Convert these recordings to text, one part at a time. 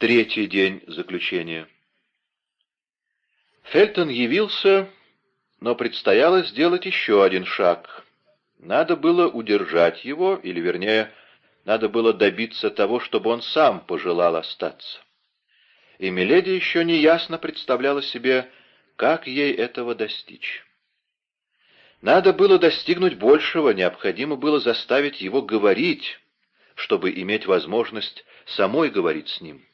Третий день заключения. Фельтон явился, но предстояло сделать еще один шаг. Надо было удержать его, или, вернее, надо было добиться того, чтобы он сам пожелал остаться. И Миледи еще неясно представляла себе, как ей этого достичь. Надо было достигнуть большего, необходимо было заставить его говорить, чтобы иметь возможность самой говорить с ним.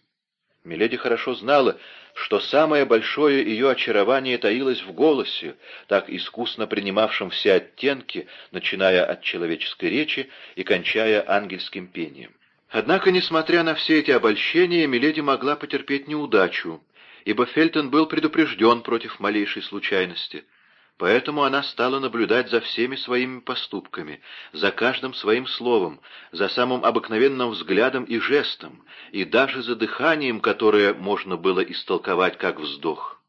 Миледи хорошо знала, что самое большое ее очарование таилось в голосе, так искусно принимавшем все оттенки, начиная от человеческой речи и кончая ангельским пением. Однако, несмотря на все эти обольщения, Миледи могла потерпеть неудачу, ибо Фельтон был предупрежден против малейшей случайности — Поэтому она стала наблюдать за всеми своими поступками, за каждым своим словом, за самым обыкновенным взглядом и жестом, и даже за дыханием, которое можно было истолковать как вздох.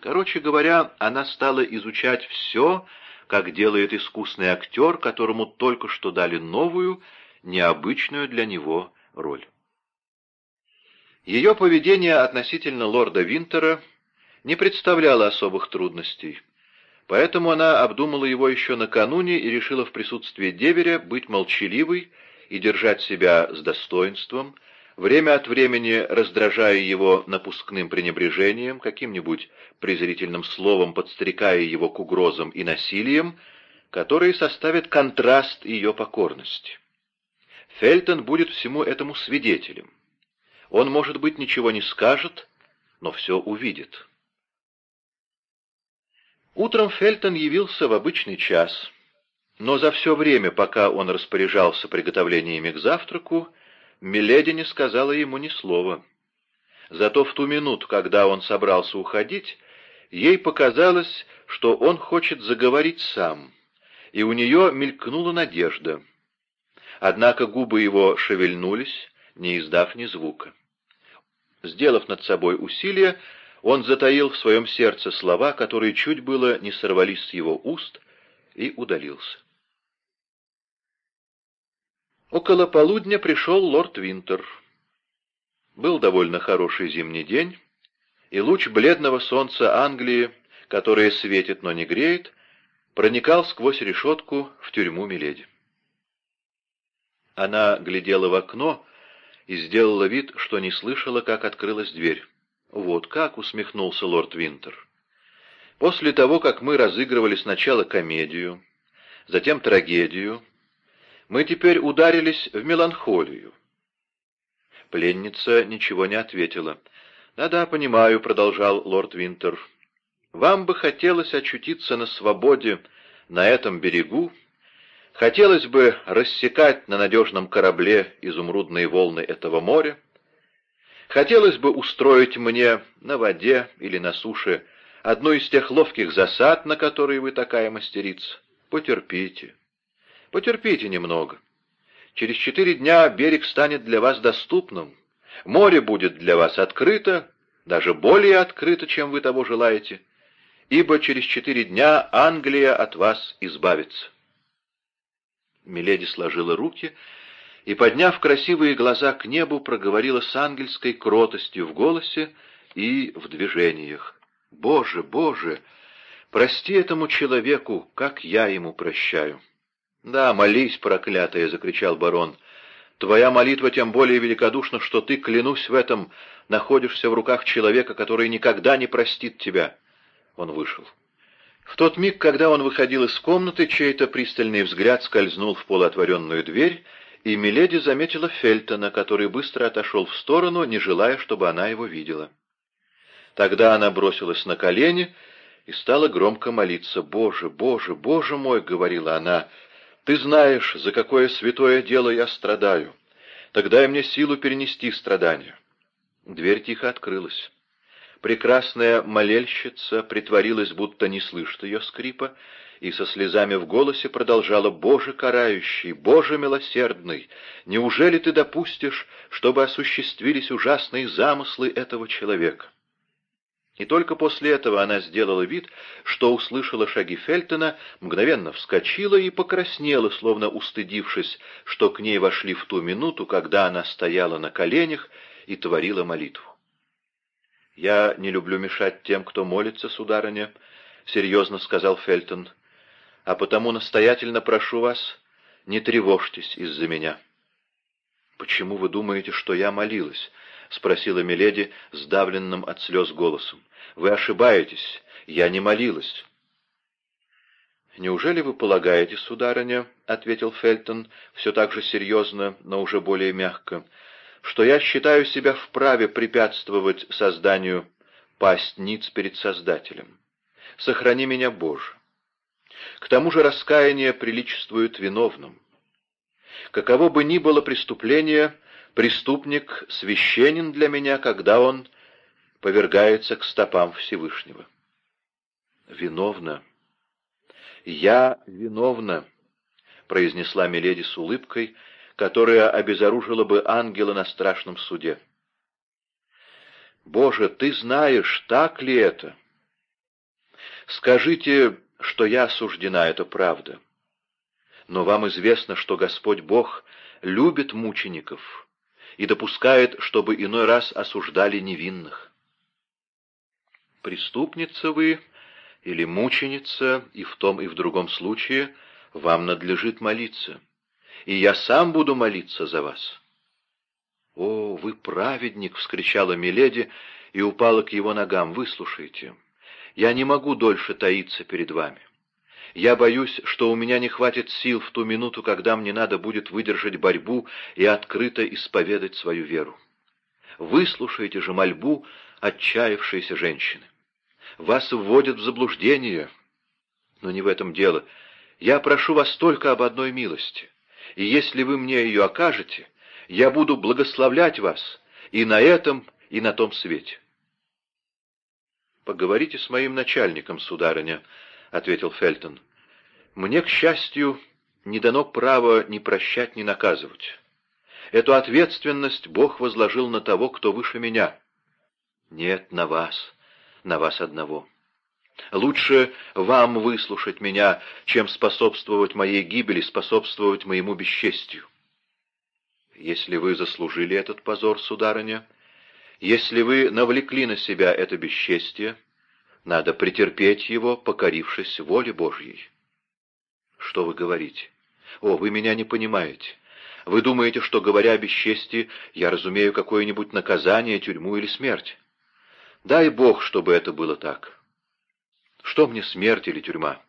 Короче говоря, она стала изучать все, как делает искусный актер, которому только что дали новую, необычную для него роль. Ее поведение относительно лорда Винтера не представляло особых трудностей. Поэтому она обдумала его еще накануне и решила в присутствии деверя быть молчаливой и держать себя с достоинством, время от времени раздражая его напускным пренебрежением, каким-нибудь презрительным словом подстрекая его к угрозам и насилиям, которые составят контраст ее покорности. Фельтон будет всему этому свидетелем. Он, может быть, ничего не скажет, но все увидит. Утром Фельтон явился в обычный час, но за все время, пока он распоряжался приготовлениями к завтраку, Миледи не сказала ему ни слова. Зато в ту минуту, когда он собрался уходить, ей показалось, что он хочет заговорить сам, и у нее мелькнула надежда. Однако губы его шевельнулись, не издав ни звука. Сделав над собой усилие, он затаил в своем сердце слова, которые чуть было не сорвались с его уст, и удалился. Около полудня пришел лорд Винтер. Был довольно хороший зимний день, и луч бледного солнца Англии, которое светит, но не греет, проникал сквозь решетку в тюрьму Миледи. Она глядела в окно и сделала вид, что не слышала, как открылась дверь. «Вот как!» — усмехнулся лорд Винтер. «После того, как мы разыгрывали сначала комедию, затем трагедию, мы теперь ударились в меланхолию». Пленница ничего не ответила. «Да-да, понимаю», — продолжал лорд Винтер. «Вам бы хотелось очутиться на свободе на этом берегу, хотелось бы рассекать на надежном корабле изумрудные волны этого моря, Хотелось бы устроить мне на воде или на суше одну из тех ловких засад, на которые вы такая мастерица. Потерпите. Потерпите немного. Через четыре дня берег станет для вас доступным. Море будет для вас открыто, даже более открыто, чем вы того желаете, ибо через четыре дня Англия от вас избавится. Миледи сложила руки и, подняв красивые глаза к небу, проговорила с ангельской кротостью в голосе и в движениях. «Боже, Боже, прости этому человеку, как я ему прощаю!» «Да, молись, проклятая!» — закричал барон. «Твоя молитва тем более великодушна, что ты, клянусь в этом, находишься в руках человека, который никогда не простит тебя». Он вышел. В тот миг, когда он выходил из комнаты, чей-то пристальный взгляд скользнул в полуотворенную дверь, и Миледи заметила Фельтона, который быстро отошел в сторону, не желая, чтобы она его видела. Тогда она бросилась на колени и стала громко молиться. «Боже, Боже, Боже мой!» — говорила она. «Ты знаешь, за какое святое дело я страдаю. Тогда и мне силу перенести страдания». Дверь тихо открылась. Прекрасная молельщица притворилась, будто не слышит ее скрипа, и со слезами в голосе продолжала «Боже карающий, Боже милосердный, неужели ты допустишь, чтобы осуществились ужасные замыслы этого человека?» И только после этого она сделала вид, что услышала шаги Фельтона, мгновенно вскочила и покраснела, словно устыдившись, что к ней вошли в ту минуту, когда она стояла на коленях и творила молитву. «Я не люблю мешать тем, кто молится, сударыня», — серьезно сказал Фельтон, — «а потому настоятельно прошу вас, не тревожьтесь из-за меня». «Почему вы думаете, что я молилась?» — спросила Миледи сдавленным от слез голосом. «Вы ошибаетесь. Я не молилась». «Неужели вы полагаете, сударыня, — ответил Фельтон, все так же серьезно, но уже более мягко, — что я считаю себя вправе препятствовать созданию пасть ниц перед Создателем? Сохрани меня, Боже! К тому же раскаяние приличествует виновным. Каково бы ни было преступление, преступник священен для меня, когда он повергается к стопам Всевышнего. Виновна. Я виновна, произнесла Миледи с улыбкой, которая обезоружила бы ангела на страшном суде. Боже, ты знаешь, так ли это? Скажите, что я осуждена, это правда. Но вам известно, что Господь Бог любит мучеников и допускает, чтобы иной раз осуждали невинных. Преступница вы или мученица, и в том и в другом случае вам надлежит молиться, и я сам буду молиться за вас. «О, вы праведник!» — вскричала Миледи и упала к его ногам. «Выслушайте, я не могу дольше таиться перед вами. Я боюсь, что у меня не хватит сил в ту минуту, когда мне надо будет выдержать борьбу и открыто исповедать свою веру. Выслушайте же мольбу отчаявшейся женщины. Вас вводят в заблуждение. Но не в этом дело. Я прошу вас только об одной милости. И если вы мне ее окажете, я буду благословлять вас и на этом, и на том свете. «Поговорите с моим начальником, сударыня», — ответил Фельтон. «Мне, к счастью, не дано право ни прощать, ни наказывать. Эту ответственность Бог возложил на того, кто выше меня. Нет, на вас, на вас одного. Лучше вам выслушать меня, чем способствовать моей гибели, способствовать моему бесчестью. Если вы заслужили этот позор, сударыня, если вы навлекли на себя это бесчестие, надо претерпеть его, покорившись воле Божьей. Что вы говорите? О, вы меня не понимаете. Вы думаете, что, говоря о бесчестии, я разумею какое-нибудь наказание, тюрьму или смерть. Дай Бог, чтобы это было так. Что мне смерть или тюрьма?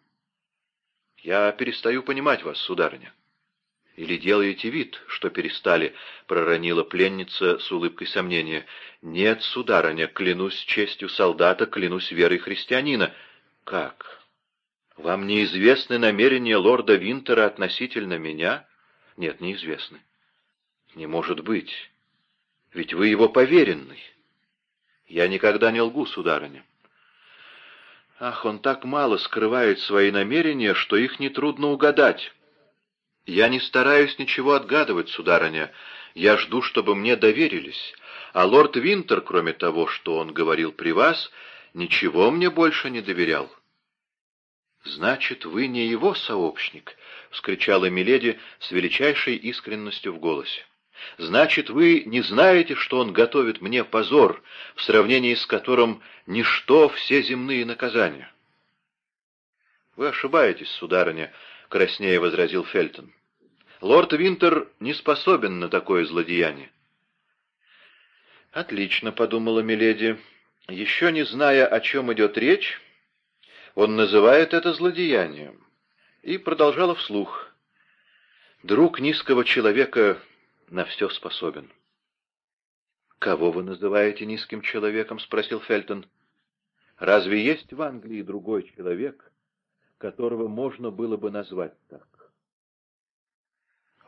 Я перестаю понимать вас, сударыня. Или делаете вид, что перестали, проронила пленница с улыбкой сомнения. Нет, сударыня, клянусь честью солдата, клянусь верой христианина. Как? Вам неизвестны намерения лорда Винтера относительно меня? Нет, неизвестны. Не может быть. Ведь вы его поверенный. Я никогда не лгу, сударыня. Ах, он так мало скрывает свои намерения, что их нетрудно угадать. Я не стараюсь ничего отгадывать, сударыня. Я жду, чтобы мне доверились. А лорд Винтер, кроме того, что он говорил при вас, ничего мне больше не доверял. «Значит, вы не его сообщник?» — вскричала Миледи с величайшей искренностью в голосе. Значит, вы не знаете, что он готовит мне позор, в сравнении с которым ничто все земные наказания. Вы ошибаетесь, сударыня, — краснее возразил Фельтон. Лорд Винтер не способен на такое злодеяние. Отлично, — подумала Миледи. Еще не зная, о чем идет речь, он называет это злодеянием. И продолжала вслух. Друг низкого человека на все способен. «Кого вы называете низким человеком?» — спросил Фельтон. «Разве есть в Англии другой человек, которого можно было бы назвать так?»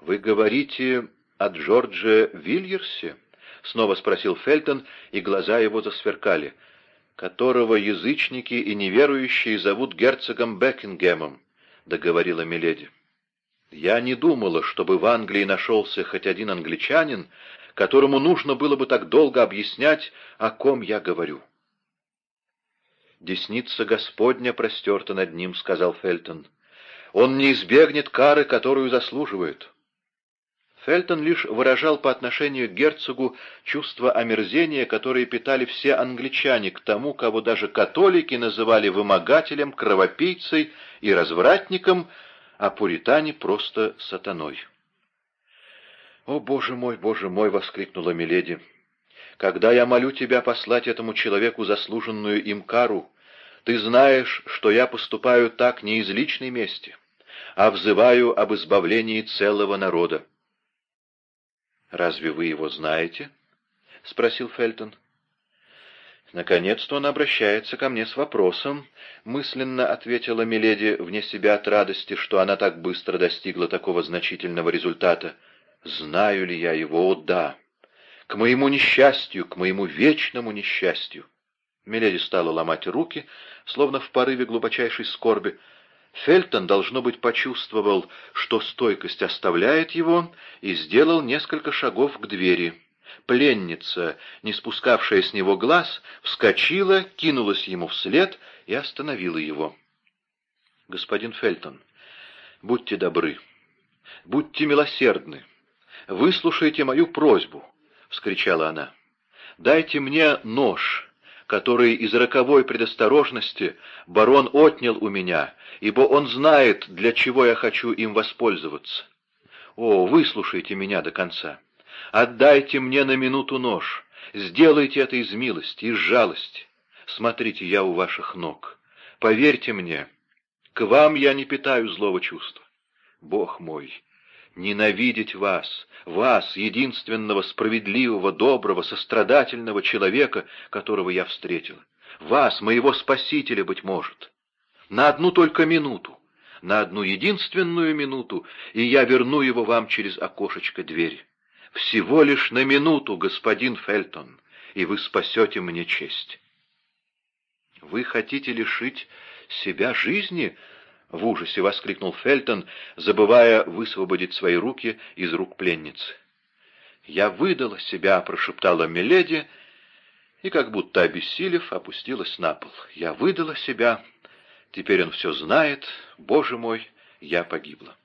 «Вы говорите о Джордже Вильерсе?» — снова спросил Фельтон, и глаза его засверкали. «Которого язычники и неверующие зовут герцогом Бекингемом», — договорила Миледи. Я не думала, чтобы в Англии нашелся хоть один англичанин, которому нужно было бы так долго объяснять, о ком я говорю. «Десница Господня простерта над ним», — сказал Фельтон. «Он не избегнет кары, которую заслуживает». Фельтон лишь выражал по отношению к герцогу чувство омерзения, которое питали все англичане к тому, кого даже католики называли вымогателем, кровопийцей и развратником, а пуритане просто сатаной. «О, боже мой, боже мой!» — воскликнула Миледи. «Когда я молю тебя послать этому человеку заслуженную им кару, ты знаешь, что я поступаю так не из личной мести, а взываю об избавлении целого народа. «Разве вы его знаете?» — спросил Фельтон. «Наконец-то он обращается ко мне с вопросом», — мысленно ответила Миледи вне себя от радости, что она так быстро достигла такого значительного результата. «Знаю ли я его? О, да! К моему несчастью, к моему вечному несчастью!» Миледи стала ломать руки, словно в порыве глубочайшей скорби, Фельтон, должно быть, почувствовал, что стойкость оставляет его, и сделал несколько шагов к двери. Пленница, не спускавшая с него глаз, вскочила, кинулась ему вслед и остановила его. «Господин Фельтон, будьте добры, будьте милосердны, выслушайте мою просьбу», — вскричала она. «Дайте мне нож» который из роковой предосторожности барон отнял у меня, ибо он знает, для чего я хочу им воспользоваться. О, выслушайте меня до конца. Отдайте мне на минуту нож. Сделайте это из милости, из жалости. Смотрите, я у ваших ног. Поверьте мне, к вам я не питаю злого чувства. Бог мой, ненавидеть вас, вас, единственного справедливого, доброго, сострадательного человека, которого я встретила, вас, моего спасителя, быть может, на одну только минуту, на одну единственную минуту, и я верну его вам через окошечко двери. Всего лишь на минуту, господин Фельтон, и вы спасете мне честь. Вы хотите лишить себя жизни, — в ужасе воскликнул Фельтон, забывая высвободить свои руки из рук пленницы. «Я выдала себя», — прошептала Миледи, и, как будто обессилев, опустилась на пол. «Я выдала себя. Теперь он все знает. Боже мой, я погибла».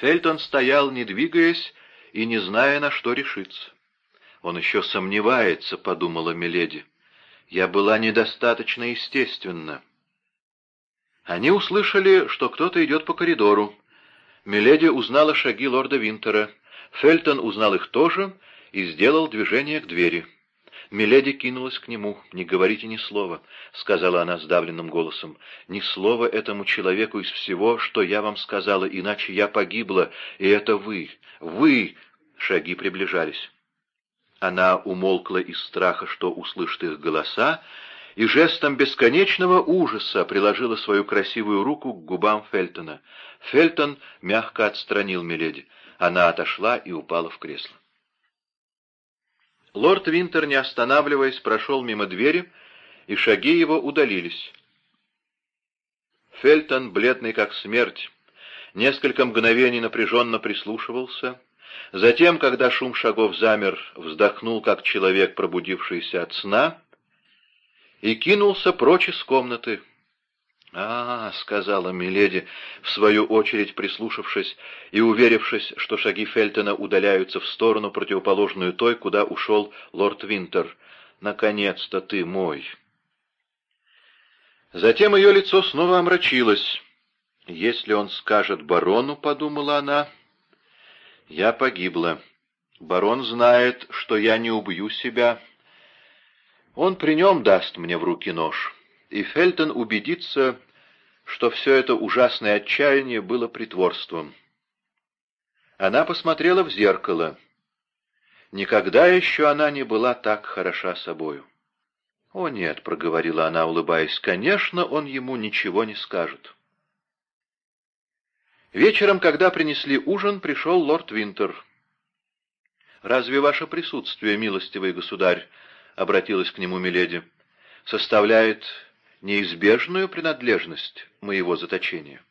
Фельтон стоял, не двигаясь и не зная, на что решиться. «Он еще сомневается», — подумала Миледи. «Я была недостаточно естественна». Они услышали, что кто-то идет по коридору. Миледи узнала шаги лорда Винтера. Фельтон узнал их тоже и сделал движение к двери. Миледи кинулась к нему. «Не говорите ни слова», — сказала она сдавленным голосом. «Ни слова этому человеку из всего, что я вам сказала, иначе я погибла, и это вы, вы...» Шаги приближались. Она умолкла из страха, что услышит их голоса, и жестом бесконечного ужаса приложила свою красивую руку к губам Фельтона. Фельтон мягко отстранил Миледи. Она отошла и упала в кресло. Лорд Винтер, не останавливаясь, прошел мимо двери, и шаги его удалились. Фельтон, бледный как смерть, несколько мгновений напряженно прислушивался. Затем, когда шум шагов замер, вздохнул, как человек, пробудившийся от сна, и кинулся прочь из комнаты. «А, — сказала Миледи, в свою очередь прислушавшись и уверившись, что шаги Фельтона удаляются в сторону, противоположную той, куда ушел лорд Винтер, — наконец-то ты мой. Затем ее лицо снова омрачилось. «Если он скажет барону, — подумала она, — я погибла. Барон знает, что я не убью себя, — он при нем даст мне в руки нож, и Фельтон убедится, что все это ужасное отчаяние было притворством. Она посмотрела в зеркало. Никогда еще она не была так хороша собою. «О нет», — проговорила она, улыбаясь, — «конечно, он ему ничего не скажет». Вечером, когда принесли ужин, пришел лорд Винтер. «Разве ваше присутствие, милостивый государь, — обратилась к нему Миледи, — составляет неизбежную принадлежность моего заточения.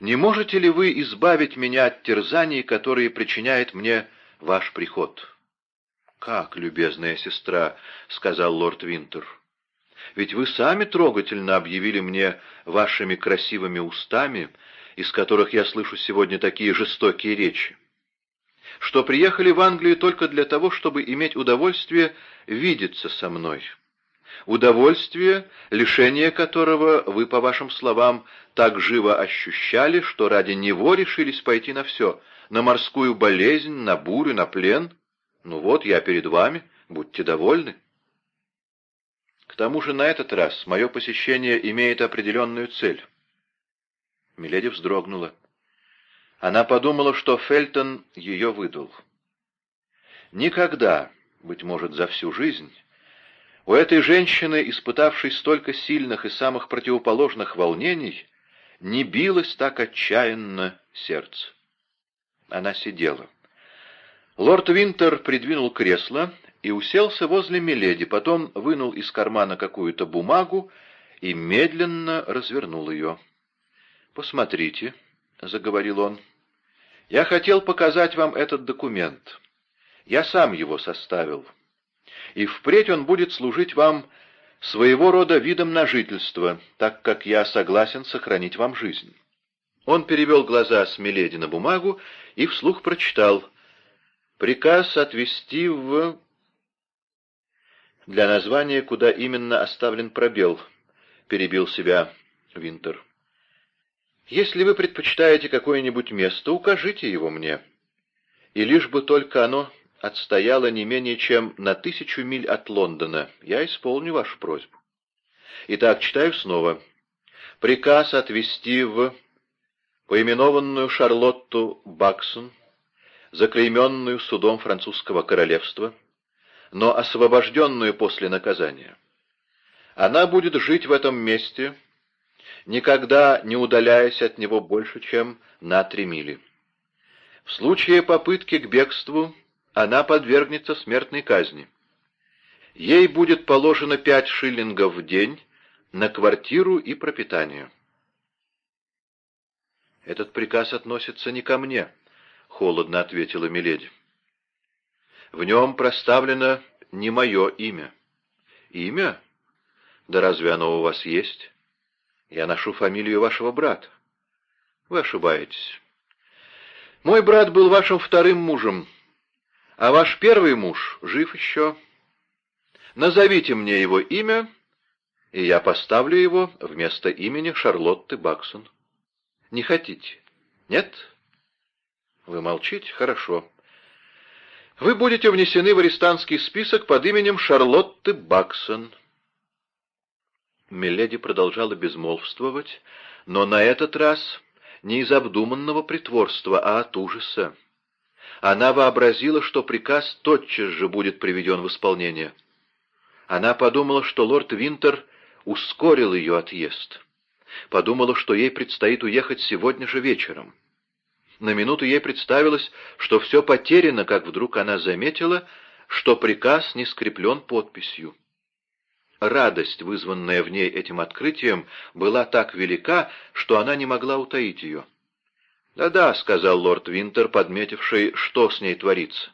Не можете ли вы избавить меня от терзаний, которые причиняет мне ваш приход? — Как, любезная сестра, — сказал лорд Винтер, — ведь вы сами трогательно объявили мне вашими красивыми устами из которых я слышу сегодня такие жестокие речи, что приехали в Англию только для того, чтобы иметь удовольствие видеться со мной. Удовольствие, лишение которого вы, по вашим словам, так живо ощущали, что ради него решились пойти на все, на морскую болезнь, на бурю, на плен. Ну вот, я перед вами, будьте довольны. К тому же на этот раз мое посещение имеет определенную цель. Миледи вздрогнула. Она подумала, что Фельтон ее выдал. Никогда, быть может, за всю жизнь, у этой женщины, испытавшей столько сильных и самых противоположных волнений, не билось так отчаянно сердце. Она сидела. Лорд Винтер придвинул кресло и уселся возле Миледи, потом вынул из кармана какую-то бумагу и медленно развернул ее. «Посмотрите», — заговорил он, — «я хотел показать вам этот документ. Я сам его составил» и впредь он будет служить вам своего рода видом на жительство, так как я согласен сохранить вам жизнь». Он перевел глаза с Миледи на бумагу и вслух прочитал «Приказ отвести в...» Для названия, куда именно оставлен пробел, перебил себя Винтер. «Если вы предпочитаете какое-нибудь место, укажите его мне. И лишь бы только оно отстояла не менее чем на тысячу миль от Лондона. Я исполню вашу просьбу. Итак, читаю снова. Приказ отвезти в поименованную Шарлотту Баксон, заклейменную судом французского королевства, но освобожденную после наказания. Она будет жить в этом месте, никогда не удаляясь от него больше, чем на три мили. В случае попытки к бегству она подвергнется смертной казни. Ей будет положено пять шиллингов в день на квартиру и пропитание. «Этот приказ относится не ко мне», — холодно ответила Миледи. «В нем проставлено не мое имя». «Имя? Да разве оно у вас есть? Я ношу фамилию вашего брата». «Вы ошибаетесь. Мой брат был вашим вторым мужем, а ваш первый муж жив еще. Назовите мне его имя, и я поставлю его вместо имени Шарлотты Баксон. Не хотите? Нет? Вы молчите? Хорошо. Вы будете внесены в арестантский список под именем Шарлотты Баксон. Миледи продолжала безмолвствовать, но на этот раз не из обдуманного притворства, а от ужаса. Она вообразила, что приказ тотчас же будет приведен в исполнение. Она подумала, что лорд Винтер ускорил ее отъезд. Подумала, что ей предстоит уехать сегодня же вечером. На минуту ей представилось, что все потеряно, как вдруг она заметила, что приказ не скреплен подписью. Радость, вызванная в ней этим открытием, была так велика, что она не могла утаить ее. «Да-да», — сказал лорд Винтер, подметивший, что с ней творится.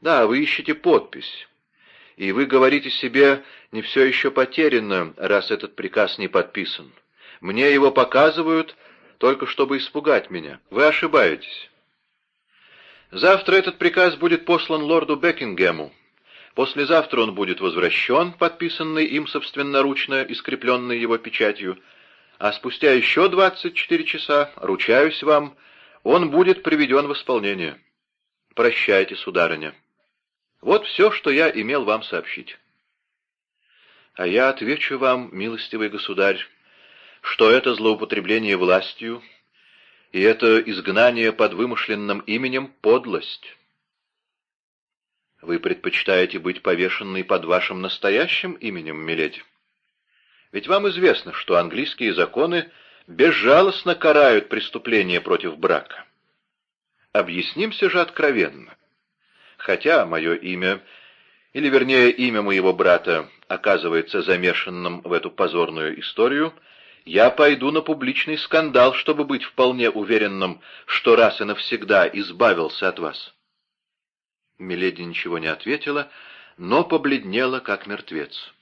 «Да, вы ищете подпись. И вы говорите себе, не все еще потеряно, раз этот приказ не подписан. Мне его показывают, только чтобы испугать меня. Вы ошибаетесь. Завтра этот приказ будет послан лорду Бекингему. Послезавтра он будет возвращен, подписанный им собственноручно и скрепленный его печатью. А спустя еще двадцать четыре часа, ручаюсь вам, — он будет приведен в исполнение. Прощайте, сударыня. Вот все, что я имел вам сообщить. А я отвечу вам, милостивый государь, что это злоупотребление властью и это изгнание под вымышленным именем — подлость. Вы предпочитаете быть повешенной под вашим настоящим именем, миледи? Ведь вам известно, что английские законы безжалостно карают преступления против брака. Объяснимся же откровенно. Хотя мое имя, или вернее имя моего брата, оказывается замешанным в эту позорную историю, я пойду на публичный скандал, чтобы быть вполне уверенным, что раз и навсегда избавился от вас. Миледи ничего не ответила, но побледнела, как мертвец.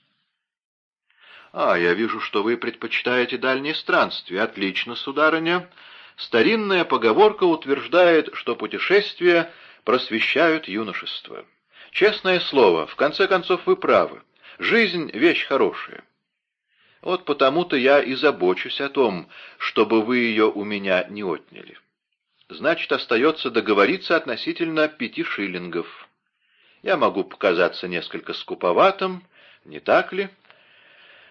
«А, я вижу, что вы предпочитаете дальние странствия. Отлично, сударыня. Старинная поговорка утверждает, что путешествия просвещают юношество. Честное слово, в конце концов вы правы. Жизнь — вещь хорошая. Вот потому-то я и забочусь о том, чтобы вы ее у меня не отняли. Значит, остается договориться относительно пяти шиллингов. Я могу показаться несколько скуповатым, не так ли?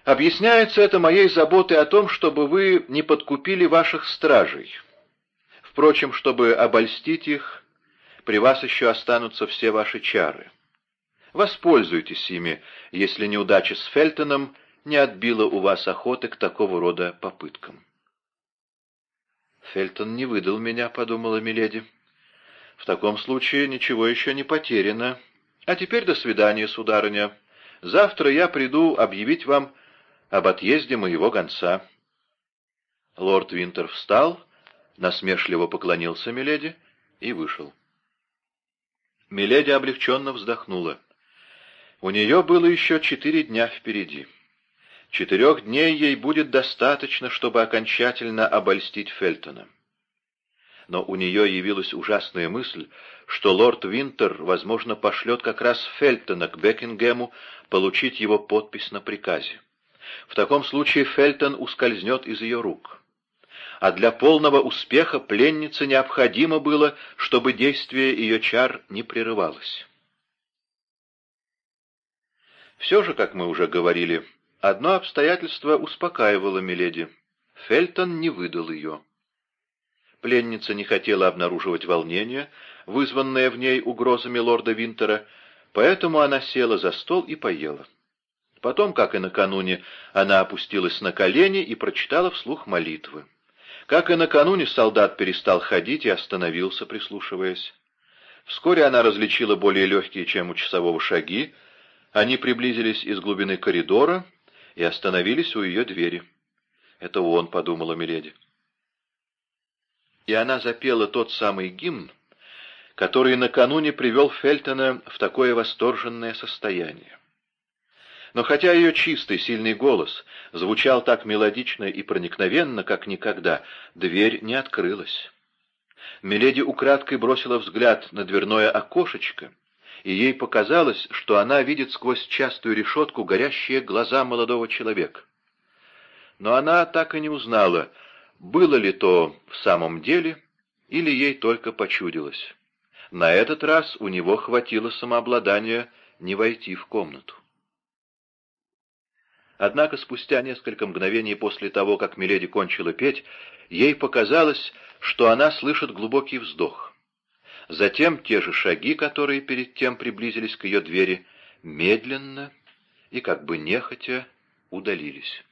Объясняется это моей заботой о том, чтобы вы не подкупили ваших стражей. Впрочем, чтобы обольстить их, при вас еще останутся все ваши чары. Воспользуйтесь ими, если неудача с Фельтоном не отбила у вас охоты к такого рода попыткам. «Фельтон не выдал меня», — подумала Миледи. «В таком случае ничего еще не потеряно. А теперь до свидания, сударыня. Завтра я приду объявить вам об отъезде моего гонца». Лорд Винтер встал, насмешливо поклонился Миледи и вышел. Миледи облегченно вздохнула. У нее было еще четыре дня впереди. Четырех дней ей будет достаточно, чтобы окончательно обольстить Фельтона. Но у нее явилась ужасная мысль, что лорд Винтер, возможно, пошлет как раз Фельтона к Бекингему получить его подпись на приказе. В таком случае Фельтон ускользнет из ее рук. А для полного успеха пленнице необходимо было, чтобы действие ее чар не прерывалось. Все же, как мы уже говорили, одно обстоятельство успокаивало Миледи. Фельтон не выдал ее. Пленница не хотела обнаруживать волнение, вызванное в ней угрозами лорда Винтера, поэтому она села за стол и поела. Потом, как и накануне, она опустилась на колени и прочитала вслух молитвы. Как и накануне, солдат перестал ходить и остановился, прислушиваясь. Вскоре она различила более легкие, чем у часового шаги. Они приблизились из глубины коридора и остановились у ее двери. «Это он», — подумала Миледи. И она запела тот самый гимн, который накануне привел Фельтона в такое восторженное состояние. Но хотя ее чистый, сильный голос звучал так мелодично и проникновенно, как никогда, дверь не открылась. Миледи украдкой бросила взгляд на дверное окошечко, и ей показалось, что она видит сквозь частую решетку горящие глаза молодого человека. Но она так и не узнала, было ли то в самом деле, или ей только почудилось. На этот раз у него хватило самообладания не войти в комнату. Однако спустя несколько мгновений после того, как Миледи кончила петь, ей показалось, что она слышит глубокий вздох. Затем те же шаги, которые перед тем приблизились к ее двери, медленно и как бы нехотя удалились.